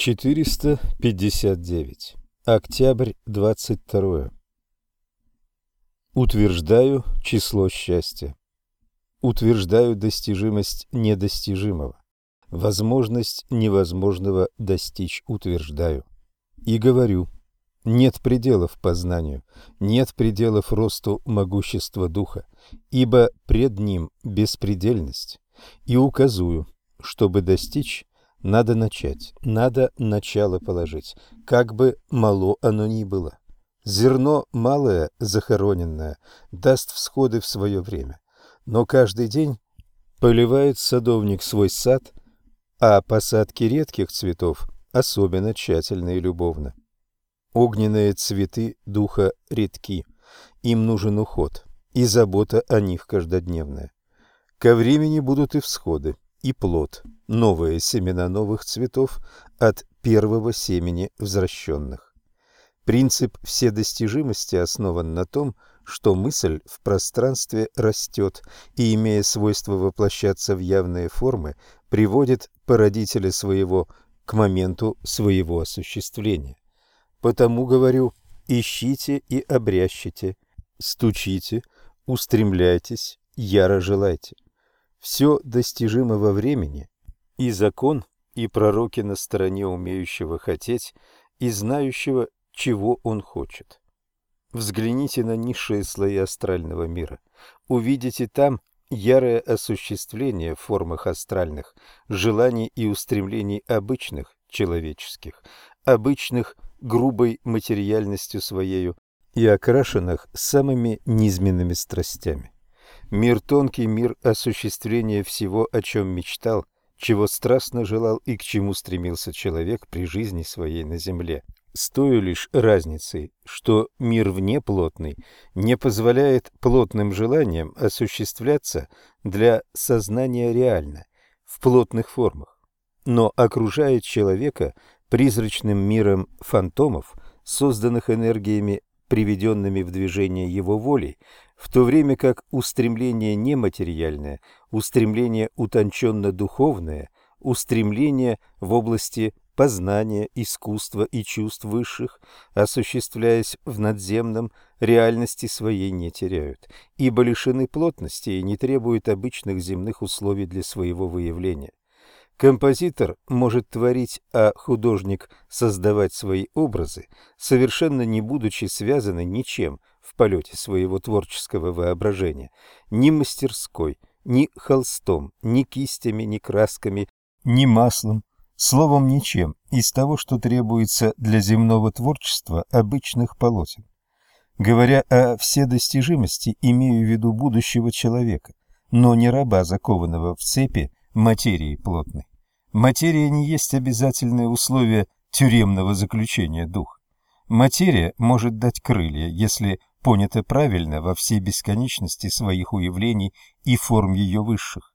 459. Октябрь 22. Утверждаю число счастья. Утверждаю достижимость недостижимого. Возможность невозможного достичь утверждаю. И говорю, нет пределов познанию, нет пределов росту могущества духа, ибо пред ним беспредельность. И указую, чтобы достичь, надо начать, надо начало положить, как бы мало оно ни было. Зерно малое, захороненное, даст всходы в свое время, но каждый день поливает садовник свой сад, а посадки редких цветов особенно тщательно и любовно. Огненные цветы духа редки, им нужен уход и забота о них каждодневная. Ко времени будут и всходы, и плод, новые семена новых цветов от первого семени возвращенных. Принцип вседостижимости основан на том, что мысль в пространстве растет и, имея свойство воплощаться в явные формы, приводит породителя своего к моменту своего осуществления. Потому говорю, ищите и обрящите, стучите, устремляйтесь, яро желайте. Все достижимо во времени, и закон, и пророки на стороне умеющего хотеть, и знающего чего он хочет. Взгляните на низшие слои астрального мира. Увидите там ярое осуществление в формах астральных желаний и устремлений обычных человеческих, обычных грубой материальностью своею и окрашенных самыми низменными страстями. Мир тонкий, мир осуществления всего, о чем мечтал, чего страстно желал и к чему стремился человек при жизни своей на земле. С той лишь разницей, что мир внеплотный не позволяет плотным желаниям осуществляться для сознания реально, в плотных формах, но окружает человека призрачным миром фантомов, созданных энергиями, приведенными в движение его волей, в то время как устремление нематериальное, устремление утонченно-духовное, устремление в области познания, искусства и чувств высших, осуществляясь в надземном, реальности своей не теряют, ибо лишены плотности и не требуют обычных земных условий для своего выявления. Композитор может творить, а художник создавать свои образы, совершенно не будучи связаны ничем в полете своего творческого воображения, ни мастерской, ни холстом, ни кистями, ни красками, ни маслом, Словом, ничем из того, что требуется для земного творчества обычных полотен. Говоря о вседостижимости, имею в виду будущего человека, но не раба, закованного в цепи материи плотной. Материя не есть обязательное условие тюремного заключения духа. Материя может дать крылья, если понята правильно во всей бесконечности своих уявлений и форм ее высших.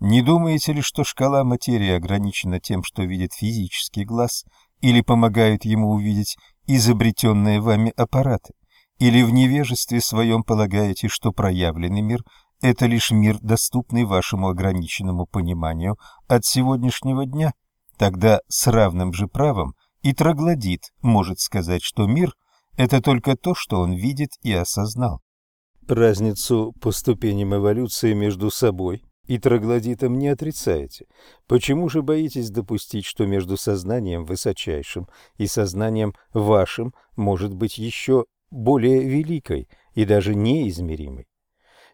Не думаете ли, что шкала материи ограничена тем, что видит физический глаз, или помогают ему увидеть изобретенные вами аппараты? Или в невежестве своем полагаете, что проявленный мир – это лишь мир, доступный вашему ограниченному пониманию от сегодняшнего дня? Тогда с равным же правом и троглодит может сказать, что мир – это только то, что он видит и осознал. Разницу по ступеням эволюции между собой и троглодитом не отрицаете. Почему же боитесь допустить, что между сознанием высочайшим и сознанием вашим может быть еще более великой и даже неизмеримой?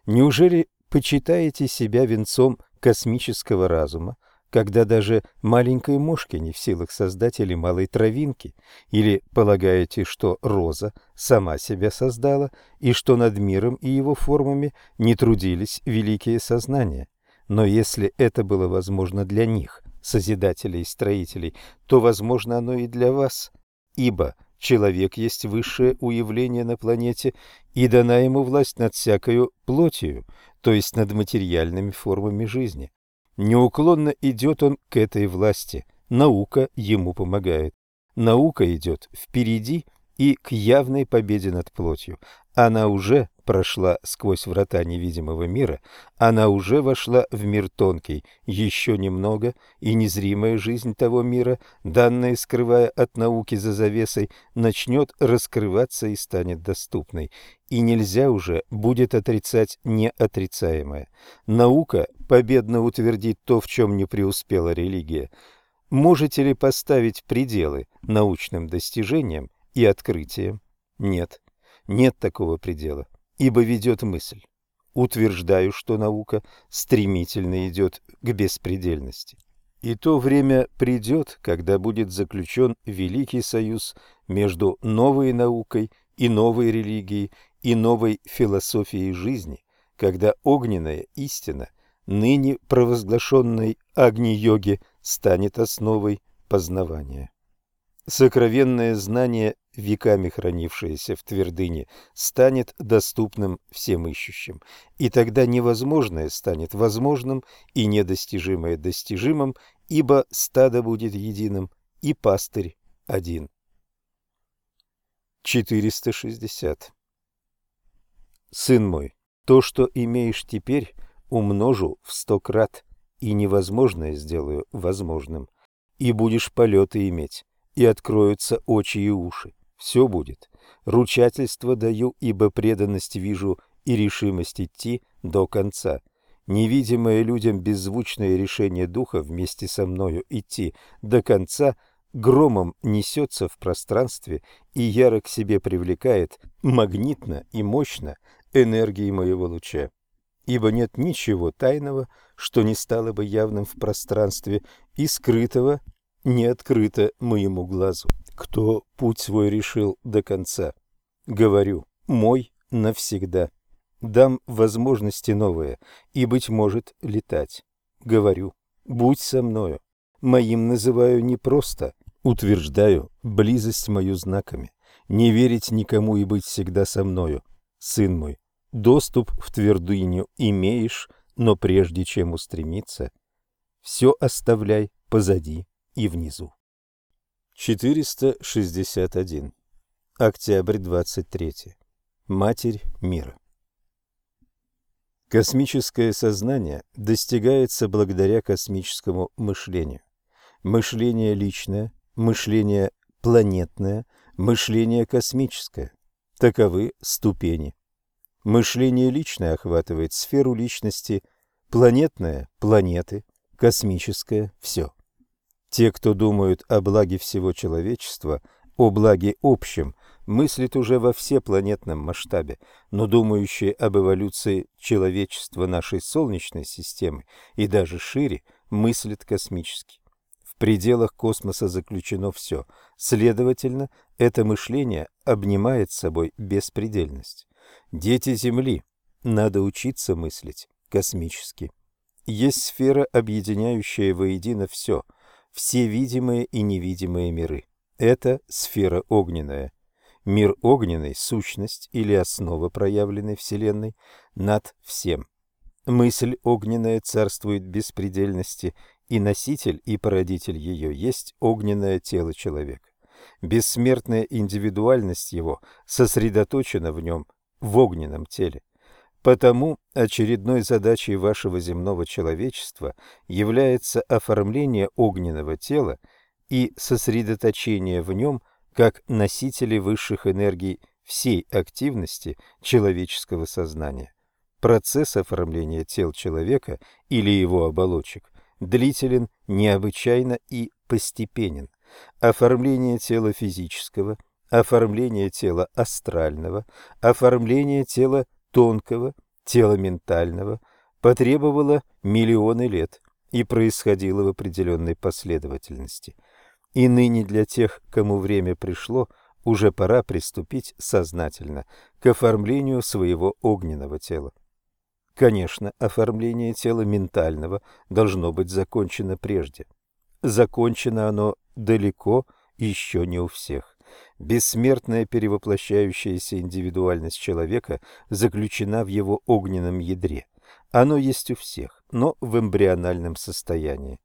Неужели почитаете себя венцом космического разума, когда даже маленькой мошки не в силах создать или малой травинки, или полагаете, что роза сама себя создала, и что над миром и его формами не трудились великие сознания? Но если это было возможно для них, созидателей и строителей, то возможно оно и для вас, ибо человек есть высшее уявление на планете, и дана ему власть над всякою плотью, то есть над материальными формами жизни. Неуклонно идет он к этой власти, наука ему помогает. Наука идет впереди и к явной победе над плотью. Она уже прошла сквозь врата невидимого мира, она уже вошла в мир тонкий, еще немного, и незримая жизнь того мира, данная скрывая от науки за завесой, начнет раскрываться и станет доступной. И нельзя уже будет отрицать неотрицаемое. Наука победно утвердит то, в чем не преуспела религия. Можете ли поставить пределы научным достижениям и открытиям? Нет. Нет такого предела, ибо ведет мысль. Утверждаю, что наука стремительно идет к беспредельности. И то время придет, когда будет заключен великий союз между новой наукой и новой религией и новой философией жизни, когда огненная истина, ныне провозглашенной Агни-йоги, станет основой познавания. Сокровенное знание веками хранившееся в твердыне, станет доступным всем ищущим, и тогда невозможное станет возможным и недостижимое достижимым, ибо стадо будет единым и пастырь один. 460. Сын мой, то, что имеешь теперь, умножу в сто крат, и невозможное сделаю возможным, и будешь полеты иметь, и откроются очи и уши все будет. Ручательство даю, ибо преданность вижу и решимость идти до конца. Невидимое людям беззвучное решение духа вместе со мною идти до конца громом несется в пространстве и яро к себе привлекает магнитно и мощно энергии моего луча. Ибо нет ничего тайного, что не стало бы явным в пространстве, и скрытого не открыто моему глазу кто путь свой решил до конца. Говорю, мой навсегда. Дам возможности новые и, быть может, летать. Говорю, будь со мною. Моим называю не просто, утверждаю близость мою знаками. Не верить никому и быть всегда со мною. Сын мой, доступ в твердыню имеешь, но прежде чем устремиться, все оставляй позади и внизу. 461. Октябрь 23. Матерь мира. Космическое сознание достигается благодаря космическому мышлению. Мышление личное, мышление планетное, мышление космическое. Таковы ступени. Мышление личное охватывает сферу личности, планетное – планеты, космическое – все. Те, кто думают о благе всего человечества, о благе общем, мыслят уже во всепланетном масштабе, но думающие об эволюции человечества нашей Солнечной системы и даже шире, мыслят космически. В пределах космоса заключено все. Следовательно, это мышление обнимает собой беспредельность. Дети Земли, надо учиться мыслить космически. Есть сфера, объединяющая воедино все – все видимые и невидимые миры. Это сфера огненная. Мир огненный – сущность или основа проявленной Вселенной над всем. Мысль огненная царствует беспредельности, и носитель и породитель ее есть огненное тело человека. Бессмертная индивидуальность его сосредоточена в нем, в огненном теле. Потому очередной задачей вашего земного человечества является оформление огненного тела и сосредоточение в нем как носители высших энергий всей активности человеческого сознания. Процесс оформления тел человека или его оболочек длителен, необычайно и постепенен. Оформление тела физического, оформление тела астрального, оформление тела тонкого, тела ментального, потребовало миллионы лет и происходило в определенной последовательности. И ныне для тех, кому время пришло, уже пора приступить сознательно к оформлению своего огненного тела. Конечно, оформление тела ментального должно быть закончено прежде. Закончено оно далеко еще не у всех. Бессмертная перевоплощающаяся индивидуальность человека заключена в его огненном ядре. Оно есть у всех, но в эмбриональном состоянии.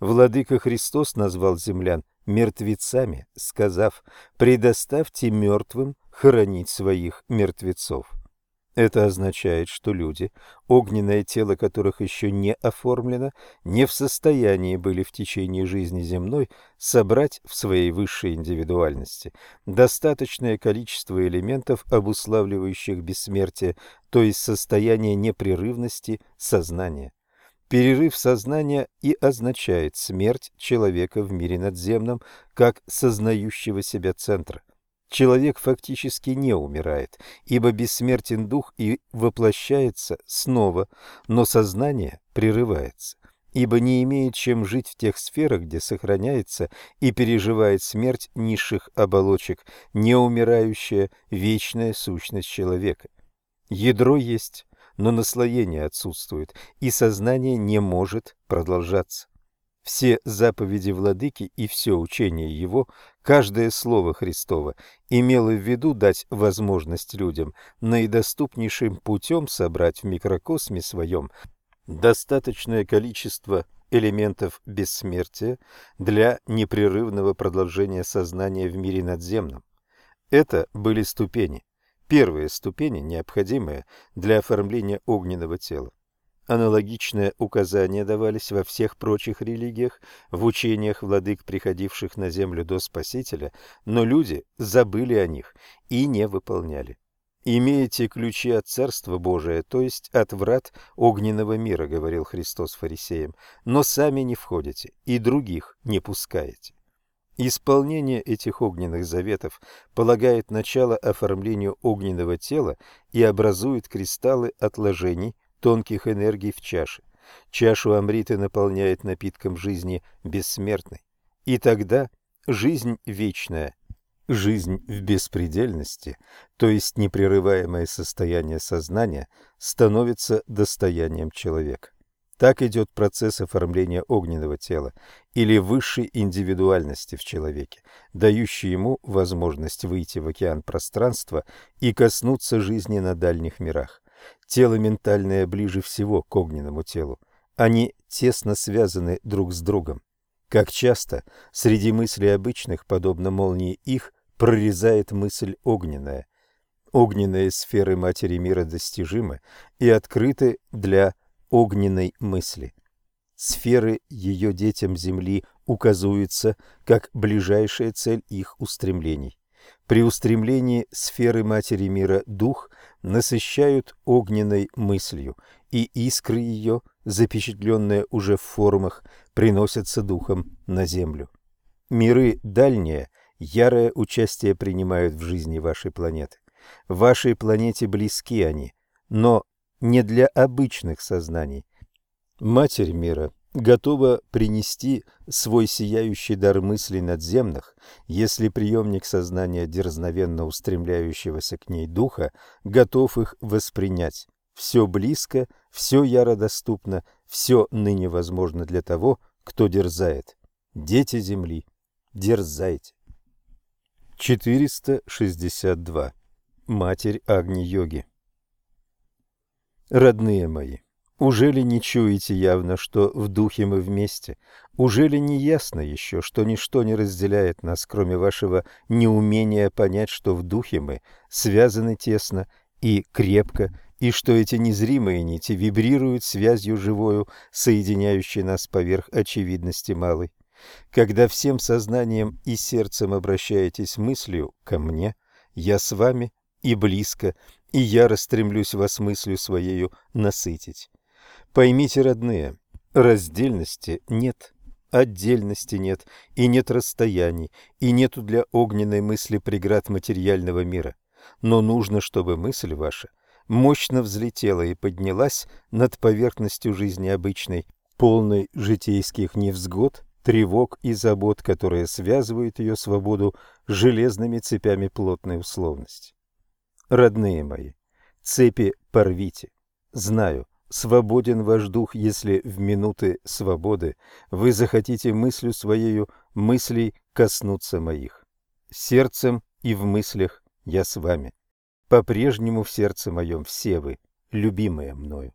Владыка Христос назвал землян мертвецами, сказав «предоставьте мертвым хоронить своих мертвецов». Это означает, что люди, огненное тело которых еще не оформлено, не в состоянии были в течение жизни земной собрать в своей высшей индивидуальности достаточное количество элементов, обуславливающих бессмертие, то есть состояние непрерывности сознания. Перерыв сознания и означает смерть человека в мире надземном как сознающего себя центра. Человек фактически не умирает, ибо бессмертен дух и воплощается снова, но сознание прерывается, ибо не имеет чем жить в тех сферах, где сохраняется и переживает смерть низших оболочек, неумирающая вечная сущность человека. Ядро есть, но наслоение отсутствует, и сознание не может продолжаться. Все заповеди Владыки и все учение Его, каждое слово Христово имело в виду дать возможность людям наидоступнейшим путем собрать в микрокосме своем достаточное количество элементов бессмертия для непрерывного продолжения сознания в мире надземном. Это были ступени. Первые ступени, необходимые для оформления огненного тела. Аналогичные указания давались во всех прочих религиях, в учениях владык, приходивших на землю до Спасителя, но люди забыли о них и не выполняли. «Имеете ключи от Царства Божия, то есть от врат огненного мира», — говорил Христос фарисеям, «но сами не входите и других не пускаете». Исполнение этих огненных заветов полагает начало оформлению огненного тела и образует кристаллы отложений, тонких энергий в чаше. Чашу Амриты наполняет напитком жизни бессмертной. И тогда жизнь вечная, жизнь в беспредельности, то есть непрерываемое состояние сознания, становится достоянием человека. Так идет процесс оформления огненного тела или высшей индивидуальности в человеке, дающий ему возможность выйти в океан пространства и коснуться жизни на дальних мирах. Тело ментальное ближе всего к огненному телу. Они тесно связаны друг с другом. Как часто среди мыслей обычных, подобно молнии их, прорезает мысль огненная. Огненные сферы Матери Мира достижимы и открыты для огненной мысли. Сферы ее детям Земли указываются как ближайшая цель их устремлений. При устремлении сферы Матери Мира дух насыщают огненной мыслью, и искры ее, запечатленные уже в формах, приносятся духом на землю. Миры дальние ярое участие принимают в жизни вашей планеты. Вашей планете близки они, но не для обычных сознаний. Матерь мира готова принести свой сияющий дар мыслей надземных, если приемник сознания дерзновенно устремляющегося к ней духа готов их воспринять. Все близко, все яро доступно, все ныне возможно для того, кто дерзает. Дети земли, дерзайте. 462. Матерь Агни-йоги Родные мои, уже ли не чуете явно, что в духе мы вместе? Уже ли не ясно еще, что ничто не разделяет нас, кроме вашего неумения понять, что в духе мы связаны тесно и крепко, и что эти незримые нити вибрируют связью живою, соединяющей нас поверх очевидности малой? Когда всем сознанием и сердцем обращаетесь мыслью ко мне, я с вами и близко, и я растремлюсь вас мыслью своею насытить. Поймите, родные, раздельности нет, отдельности нет, и нет расстояний, и нету для огненной мысли преград материального мира. Но нужно, чтобы мысль ваша мощно взлетела и поднялась над поверхностью жизни обычной, полной житейских невзгод, тревог и забот, которые связывают ее свободу железными цепями плотной условности. Родные мои, цепи порвите. Знаю, Свободен ваш дух, если в минуты свободы вы захотите мыслью своею мыслей коснуться моих. Сердцем и в мыслях я с вами. По-прежнему в сердце моем все вы, любимые мною.